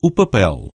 o papel.